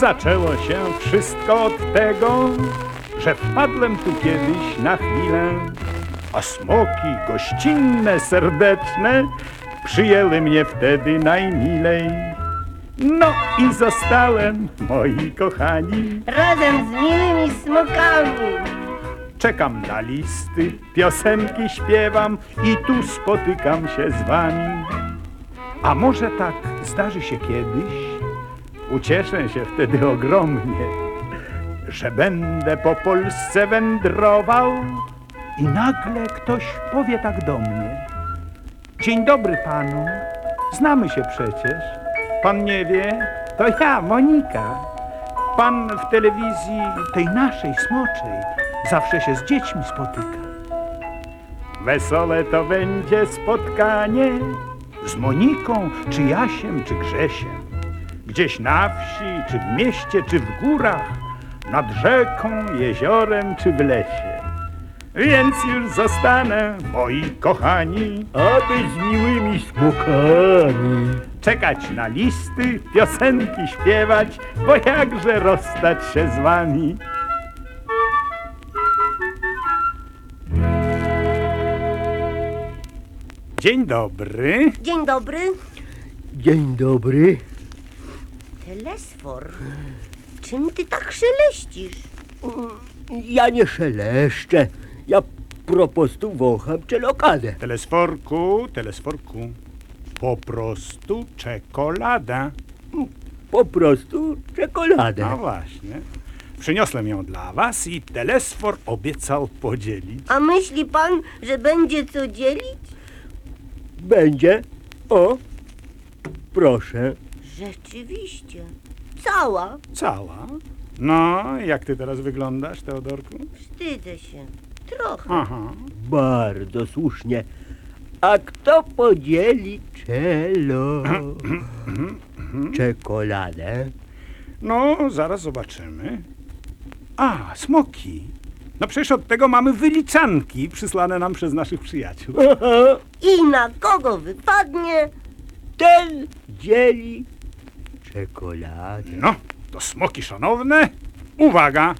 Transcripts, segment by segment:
Zaczęło się wszystko od tego, że wpadłem tu kiedyś na chwilę, a smoki gościnne, serdeczne przyjęły mnie wtedy najmilej. No i zostałem, moi kochani. Razem z miłymi smokami. Czekam na listy, piosenki śpiewam i tu spotykam się z wami. A może tak zdarzy się kiedyś? Ucieszę się wtedy ogromnie, że będę po Polsce wędrował i nagle ktoś powie tak do mnie. Dzień dobry panu, znamy się przecież. Pan nie wie, to ja, Monika. Pan w telewizji tej naszej smoczej zawsze się z dziećmi spotyka. Wesole to będzie spotkanie z Moniką, czy Jasiem, czy Grzesiem. Gdzieś na wsi, czy w mieście, czy w górach, nad rzeką, jeziorem, czy w lesie. Więc już zostanę, moi kochani, aby z miłymi smokami. czekać na listy, piosenki śpiewać, bo jakże rozstać się z wami. Dzień dobry. Dzień dobry. Dzień dobry. Telesfor. Czym ty tak szeleścisz? Ja nie szeleszczę. Ja po prostu wącham czekoladę. Telesforku, telesforku. Po prostu czekolada. Po prostu czekoladę. No właśnie. Przyniosłem ją dla was i telesfor obiecał podzielić. A myśli pan, że będzie co dzielić? Będzie. O, proszę. Rzeczywiście. Cała. Cała. No, jak ty teraz wyglądasz, Teodorku? Wstydzę się. Trochę. Aha. Bardzo słusznie. A kto podzieli czelo? Czekoladę. No, zaraz zobaczymy. A, smoki. No przecież od tego mamy wyliczanki przysłane nam przez naszych przyjaciół. I na kogo wypadnie? Ten dzieli czekoladę. No, to smoki szanowne. Uwaga!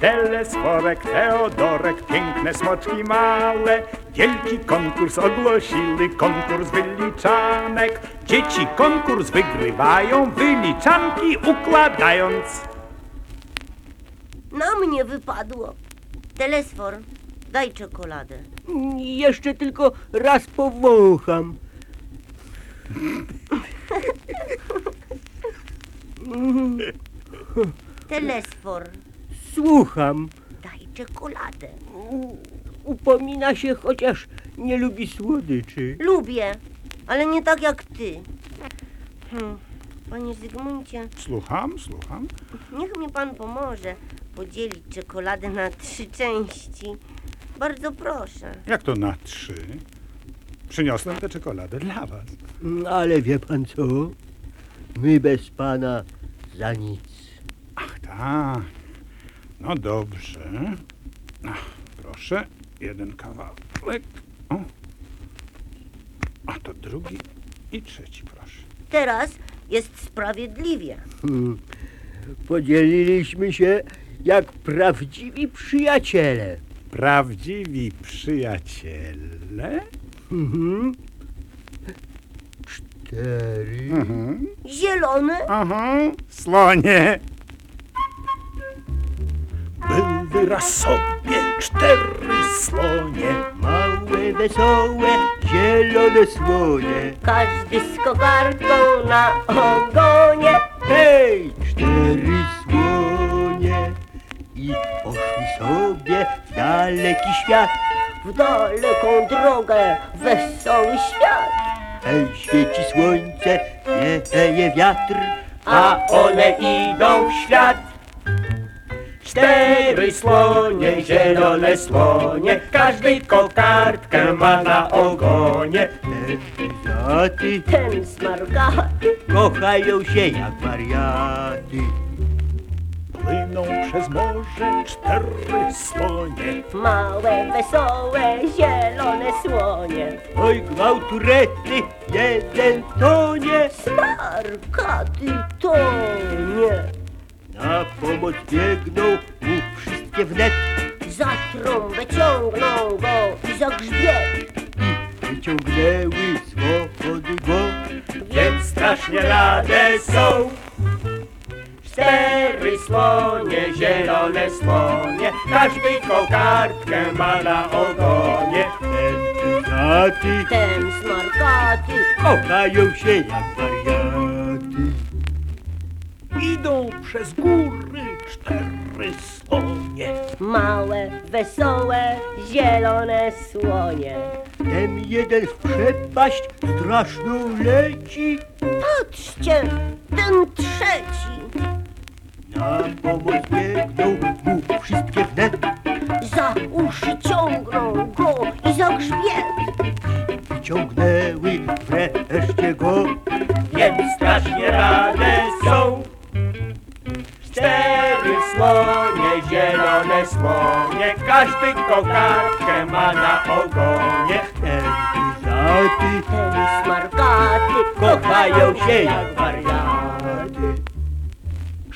Telesforek, Teodorek, piękne smoczki małe. Wielki konkurs ogłosili, konkurs wyliczanek. Dzieci konkurs wygrywają, wyliczanki układając. Na mnie wypadło. Telesfor, daj czekoladę. Jeszcze tylko raz powącham. Telesfor, Słucham. daj czekoladę. U- Upomina się, chociaż nie lubi słodyczy. Lubię, ale nie tak jak ty. Hmm. Panie Zygmuncie, Słucham, słucham. niech mi pan pomoże podzielić czekoladę na trzy części. Bardzo proszę. Jak to na trzy? Przyniosłem tę czekoladę dla was. Mm, Ale wie pan co? My bez pana za nic. Ach tak. No dobrze. Ach, proszę, jeden kawałek. O. A to drugi i trzeci, proszę. Teraz jest sprawiedliwie. Hmm. Podzieliliśmy się jak prawdziwi przyjaciele. Prawdziwi przyjaciele? Mhm. Cztery. Mhm. Zielony, Aha, slonie. Były raz sobie cztery slonie. Małe, wesołe, zielone słonie. każdy z kokarką na ogonie. Hej, cztery słonie. I poszli sobie w daleki świat. W daleką drogę, wesoły świat. Hej, świeci słońce, wieje wiatr. a one idą w świat. Cztery słonie, zielone słonie, każdy kokardkę ma na ogonie. Ten smargaty. kochają się jak wariaty. Płyną przez morze cztery słonie. Małe, wesołe, zielone słonie. Oj, gwałturety, jeden tonie. Smarkaty to nie. Na pomoc biegną mu wszystkie wnet. Za trąbę ciągną go i za grzbiet. Wyciągnęły z wody go. Więc strasznie rade są. Cztery słonie, zielone słonie, każdy kokardkę ma na ogonie. Ten pytaty Ten smarkaty kochają się jak wariaty. Idą przez góry cztery słonie. Małe, wesołe, zielone słonie. Ten jeden w przepaść straszną leci. Patrzcie, ten trzeci Na pomoc biegną mu wszystkie wnet. za uszy ciągną go i za grzbiet. Wyciągnęły wreszcie go. Więc strasznie rade są. Cztery słonie, zielone słonie, każdy kokardkę ma na ogonie. Pytaty Ten smarkaty kochają się jak wariaty.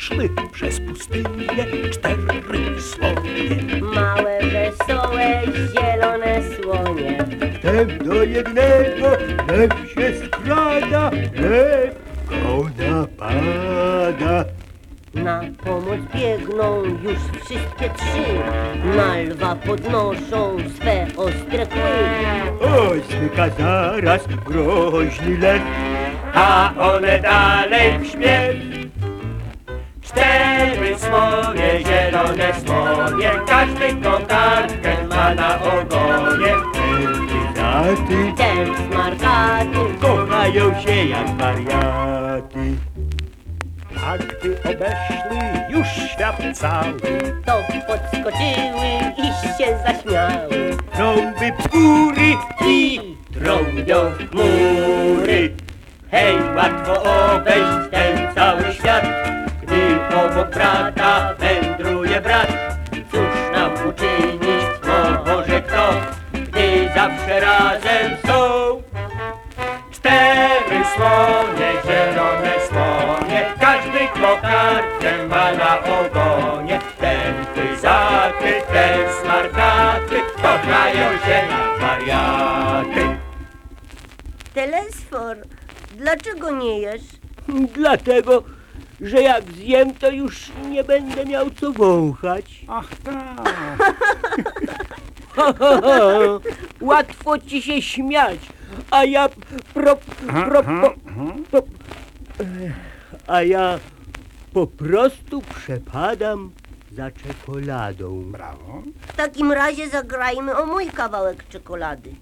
Szły przez pustynię cztery słonie. Małe, wesołe, zielone słonie. Wtem do jednego lew się skrada, lew go napada. Na pomoc biegną już wszystkie trzy. Na lwa podnoszą swe ostre kły. Oj, słyka zaraz groźny lew. a one dalej w śpiew. Cztery słonie, zielone słonie, każdy kokardkę ma na ogonie. Pytaty Ten smarkaty kochają się jak wariaty. A gdy obeszli już świat cały, to podskoczyły i się zaśmiały. Trąby góry i trąbią mury. Hej, łatwo obejść ten cały świat, obok brata wędruje brat. Cóż nam uczynić może kto, gdy zawsze razem są? Cztery słonie, zielone słonie, każdy kokardkę ma na ogonie. Ten pyzaty, ten smarkaty, kochają się jak wariaty. Telesfor, dlaczego nie jesz? Dlatego, że jak zjem, to już nie będę miał co wąchać. Ach tak. Łatwo ci się śmiać, a ja pro, pro, po, po, a ja po prostu przepadam za czekoladą. Brawo. W takim razie zagrajmy o mój kawałek czekolady.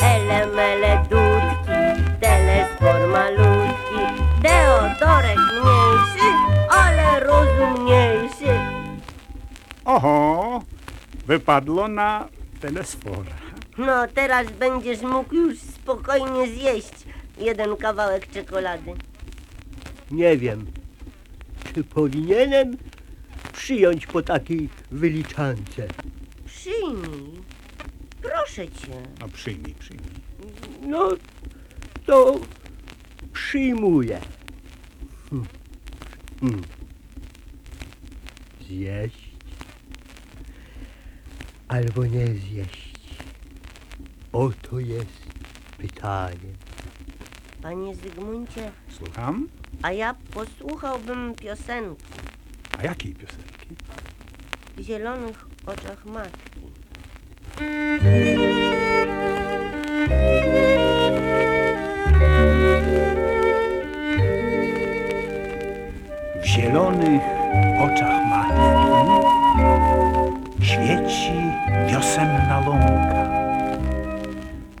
Ele mele Oho, wypadło na telesfora. No, teraz będziesz mógł już spokojnie zjeść jeden kawałek czekolady. Nie wiem, czy powinienem przyjąć po takiej wyliczance. Przyjmij. Proszę cię. No przyjmij, przyjmij. No, to przyjmuję. Hm. Hmm. Zjeść albo nie zjeść. Oto jest pytanie. Panie Zygmuncie, Słucham? a ja posłuchałbym piosenki A jakiej piosenki? w zielonych oczach matki. W zielonych oczach matki świeci wiosenna łąka.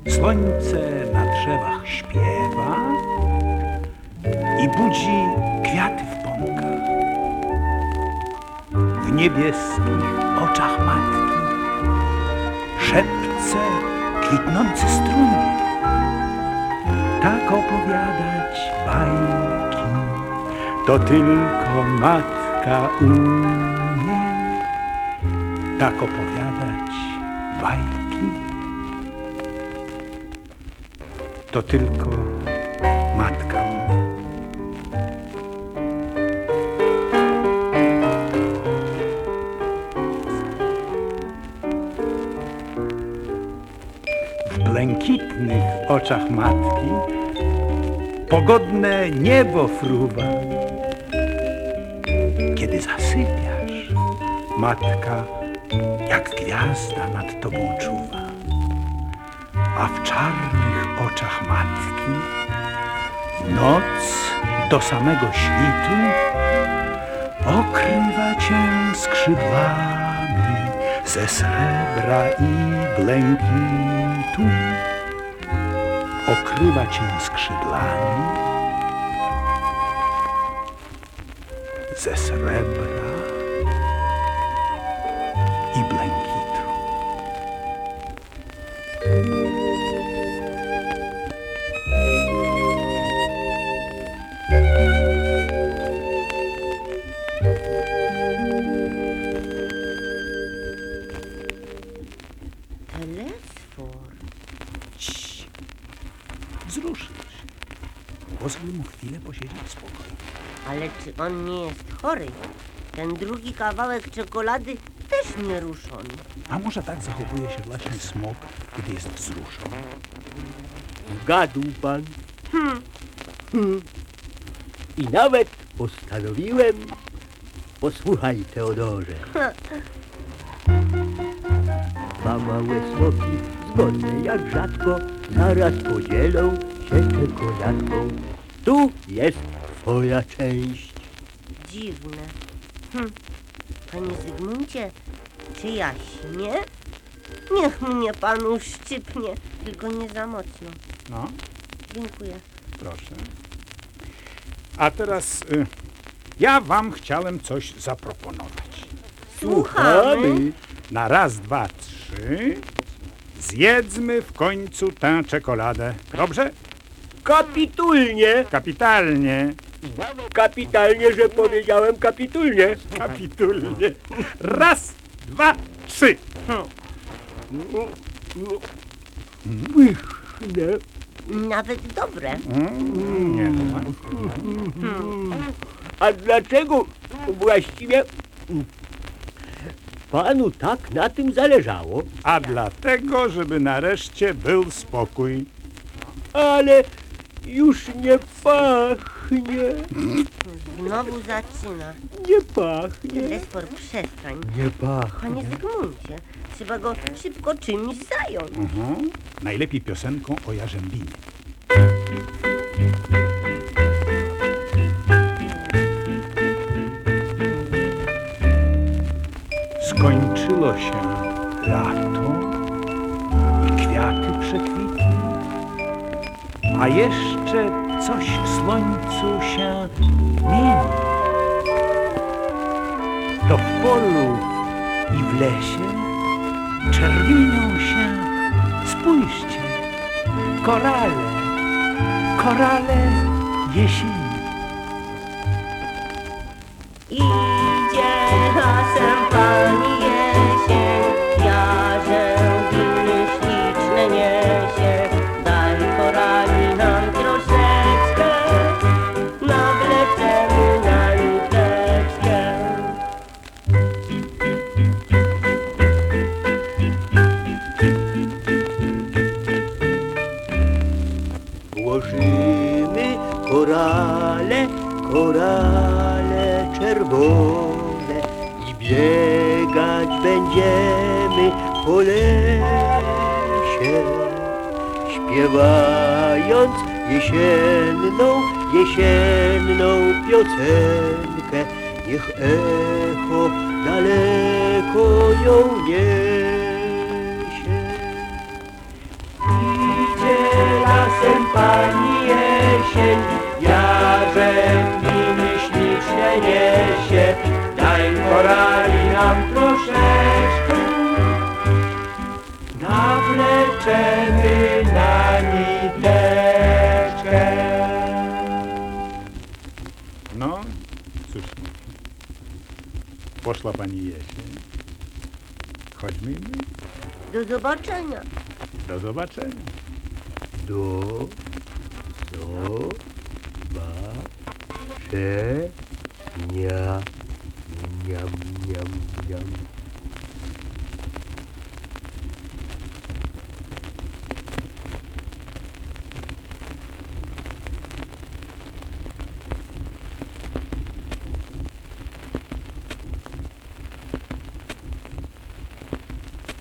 Słońce na drzewach śpiewa i budzi kwiaty w pąkach. W niebieskich oczach matki szepce kwitnący strumień. Tak opowiadać bajki, to tylko matka umie tak opowiadać bajki. To tylko matka. W błękitnych oczach matki pogodne niebo fruwa. Kiedy zasypiasz, matka jak gwiazda nad tobą czuwa, a w czarnych oczach matki noc do samego świtu okrywa cię skrzydłami ze srebra i błękitu. Okrywa cię skrzydłami ze srebra Ale czy on nie jest chory? Ten drugi kawałek czekolady też nie ruszony. A może tak zachowuje się właśnie smok, gdy jest wzruszony? Zgadł pan. Hmm. I nawet postanowiłem, posłuchaj Teodorze. Dwa małe smoki, zgodne jak rzadko, zaraz podzielą się czekoladką. Tu jest twoja część. Dziwne. Hm. Panie Zygmuncie, czy ja śnię? Niech mnie pan uszczypnie, tylko nie za mocno. No, Dziękuję. proszę. A teraz y, ja wam chciałem coś zaproponować. Słuchamy. Na raz, dwa, trzy zjedzmy w końcu tę czekoladę. Dobrze? Kapitulnie. Kapitalnie. Kapitalnie, że powiedziałem kapitulnie. Kapitulnie. Raz, dwa, trzy. Pyszne. Nawet dobre. Nie ma. A dlaczego właściwie panu tak na tym zależało? A dlatego, żeby nareszcie był spokój. Ale już nie pachnie. Znowu zaczyna. Nie pachnie. Telesfor, przestań. Nie pachnie. Panie Zygmuncie, trzeba go szybko czymś zająć. Mhm. Najlepiej piosenką o jarzębinie. Skończyło się lato i kwiaty przekwitły, a jeszcze coś w słońcu się mieni. To w polu i w lesie czerwienią się, spójrzcie, korale, korale jesieni. Idzie lasem pani Włożymy korale, korale czerwone i biegać będziemy po lesie, śpiewając jesienną, jesienną piosenkę. Niech echo daleko ją niesie. pani jesień, jarzem miny ślicznie niesie. Daj korali nam troszeczkę, nawleczemy na niteczkę. No, cóż, poszła pani jesień. Chodźmy. Do zobaczenia. Do zobaczenia. Do zobaczenia. Niam, niam, niam.